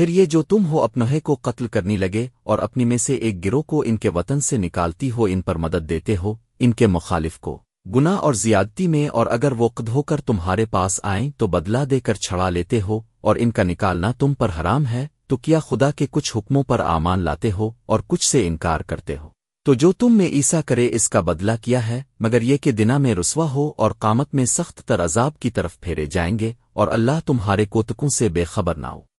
پھر یہ جو تم ہو اپنہے کو قتل کرنے لگے اور اپنی میں سے ایک گروہ کو ان کے وطن سے نکالتی ہو، ان پر مدد دیتے ہو، ان کے مخالف کو۔ گنا اور زیادتی میں اور اگر وہ قد ہو کر تمہارے پاس آئیں تو بدلا دے کر چھڑا لیتے ہو اور ان کا نکالنا تم پر حرام ہے، تو کیا خدا کے کچھ حکموں پر آمان لاتے ہو اور کچھ سے انکار کرتے ہو؟ تو جو تم میں عیسا کرے اس کا بدلہ کیا ہے، مگر یہ کہ دنا میں رسوا ہو اور قامت میں سخت تر عذاب کی طرف پھیرے جائیں گے اور اللہ تمہارے کوتکوں سے بے خبر نہ ہو۔